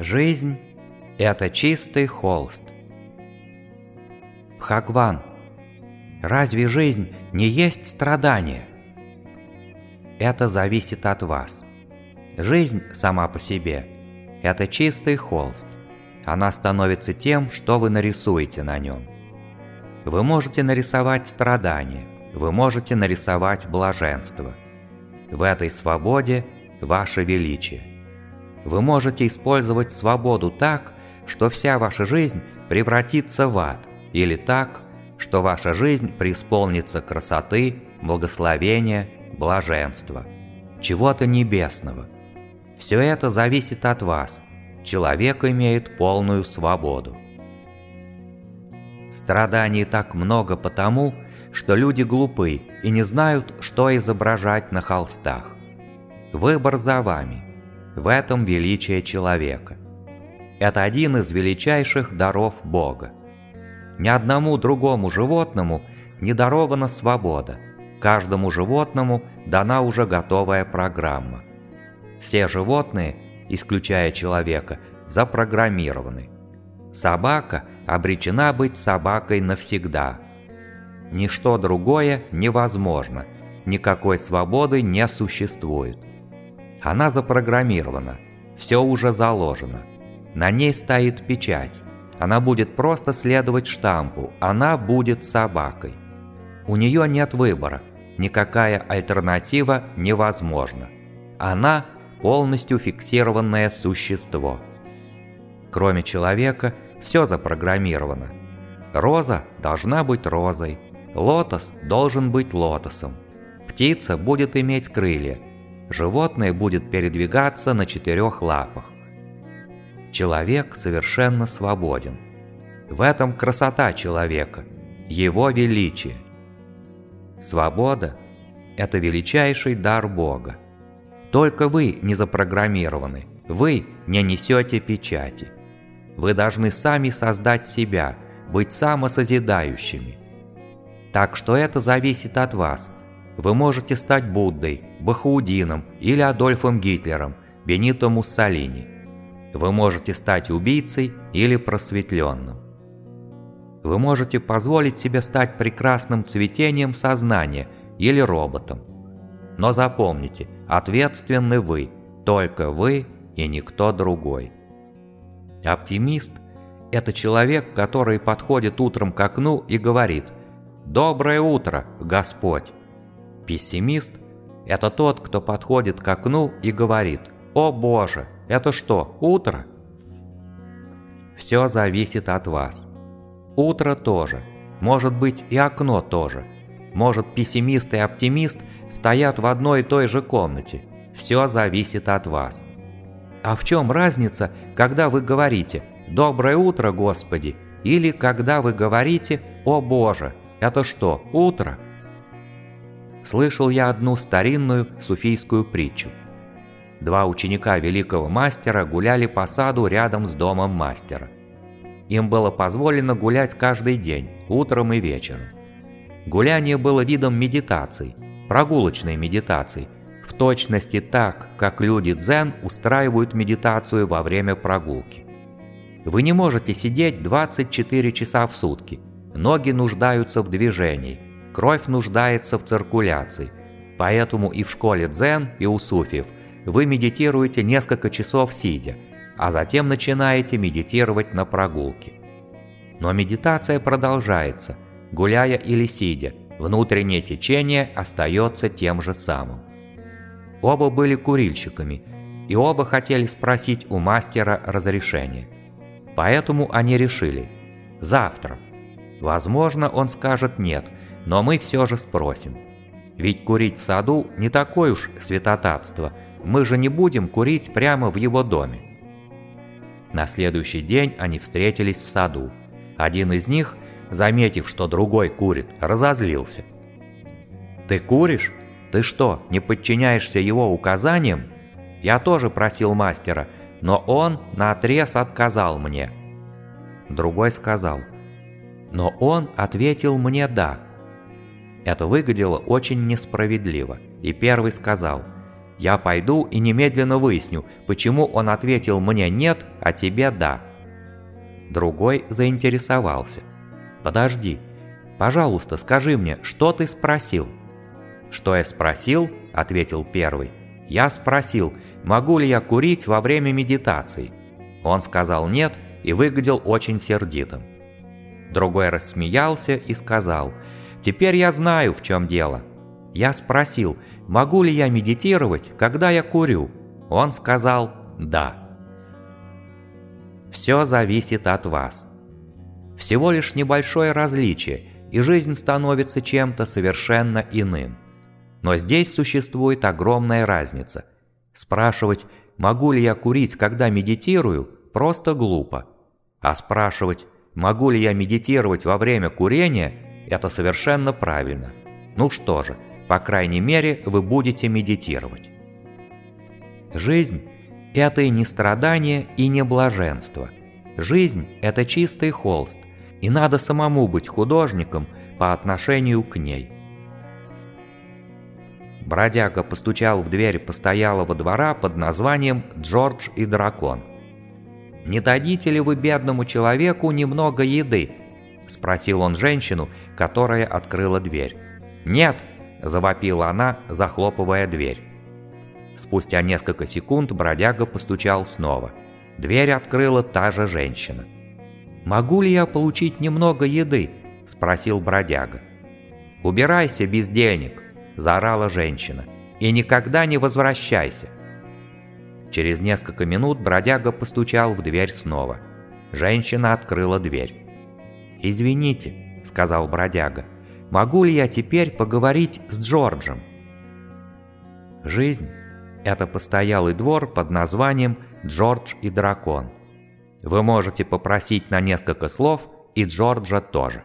Жизнь – это чистый холст. Бхагван, разве жизнь не есть страдание? Это зависит от вас. Жизнь сама по себе – это чистый холст. Она становится тем, что вы нарисуете на нем. Вы можете нарисовать страдание, вы можете нарисовать блаженство. В этой свободе – ваше величие. Вы можете использовать свободу так, что вся ваша жизнь превратится в ад, или так, что ваша жизнь преисполнится красоты, благословения, блаженства, чего-то небесного. Все это зависит от вас. Человек имеет полную свободу. Страданий так много потому, что люди глупы и не знают, что изображать на холстах. Выбор за вами. В этом величие человека. Это один из величайших даров Бога. Ни одному другому животному не дарована свобода. Каждому животному дана уже готовая программа. Все животные, исключая человека, запрограммированы. Собака обречена быть собакой навсегда. Ничто другое невозможно, никакой свободы не существует. Она запрограммирована, все уже заложено. На ней стоит печать. Она будет просто следовать штампу, она будет собакой. У нее нет выбора, никакая альтернатива невозможна. Она полностью фиксированное существо. Кроме человека, все запрограммировано. Роза должна быть розой, лотос должен быть лотосом. Птица будет иметь крылья, животное будет передвигаться на четырех лапах. Человек совершенно свободен. В этом красота человека, его величие. Свобода – это величайший дар Бога. Только вы не запрограммированы, вы не несете печати. Вы должны сами создать себя, быть самосозидающими. Так что это зависит от вас. Вы можете стать Буддой, Бахаудином или Адольфом Гитлером, Бенито Муссолини. Вы можете стать убийцей или просветленным. Вы можете позволить себе стать прекрасным цветением сознания или роботом. Но запомните, ответственны вы, только вы и никто другой. Оптимист – это человек, который подходит утром к окну и говорит «Доброе утро, Господь!». Пессимист – это тот, кто подходит к окну и говорит «О Боже, это что, утро?» Все зависит от вас. Утро тоже. Может быть и окно тоже. Может пессимист и оптимист стоят в одной и той же комнате. Все зависит от вас. А в чем разница, когда вы говорите «Доброе утро, Господи» или когда вы говорите «О Боже»? Это что, утро? Слышал я одну старинную суфийскую притчу. Два ученика великого мастера гуляли по саду рядом с домом мастера. Им было позволено гулять каждый день, утром и вечером. Гуляние было видом медитации – прогулочной медитации, в точности так, как люди дзен устраивают медитацию во время прогулки. Вы не можете сидеть 24 часа в сутки. Ноги нуждаются в движении, кровь нуждается в циркуляции. Поэтому и в школе дзен, и у суфиев вы медитируете несколько часов сидя, а затем начинаете медитировать на прогулке. Но медитация продолжается, гуляя или сидя, Внутреннее течение остается тем же самым. Оба были курильщиками, и оба хотели спросить у мастера разрешения. Поэтому они решили – завтра. Возможно, он скажет «нет», но мы все же спросим. Ведь курить в саду не такое уж святотатство, мы же не будем курить прямо в его доме. На следующий день они встретились в саду. Один из них – заметив, что другой курит, разозлился. «Ты куришь? Ты что, не подчиняешься его указаниям? Я тоже просил мастера, но он наотрез отказал мне». Другой сказал, «Но он ответил мне «да». Это выглядело очень несправедливо, и первый сказал, Я пойду и немедленно выясню, почему он ответил мне «нет», а тебе «да». Другой заинтересовался. «Подожди. Пожалуйста, скажи мне, что ты спросил?» «Что я спросил?» – ответил первый. «Я спросил, могу ли я курить во время медитации?» Он сказал «нет» и выглядел очень сердитым. Другой рассмеялся и сказал, «Теперь я знаю, в чем дело. Я спросил, могу ли я медитировать, когда я курю? Он сказал «да». Все зависит от вас. Всего лишь небольшое различие, и жизнь становится чем-то совершенно иным. Но здесь существует огромная разница. Спрашивать, могу ли я курить, когда медитирую, просто глупо. А спрашивать, могу ли я медитировать во время курения, это совершенно правильно. Ну что же, по крайней мере, вы будете медитировать. Жизнь – это и не страдание, и не блаженство. Жизнь – это чистый холст, и надо самому быть художником по отношению к ней. Бродяга постучал в дверь постоялого двора под названием «Джордж и дракон». «Не дадите ли вы бедному человеку немного еды?» – спросил он женщину, которая открыла дверь. «Нет!» – завопила она, захлопывая дверь. Спустя несколько секунд бродяга постучал снова. Дверь открыла та же женщина. «Могу ли я получить немного еды?» – спросил бродяга. «Убирайся, бездельник!» – заорала женщина. «И никогда не возвращайся!» Через несколько минут бродяга постучал в дверь снова. Женщина открыла дверь. «Извините», – сказал бродяга, – Могу ли я теперь поговорить с Джорджем? Жизнь – это постоялый двор под названием «Джордж и дракон». Вы можете попросить на несколько слов и Джорджа тоже.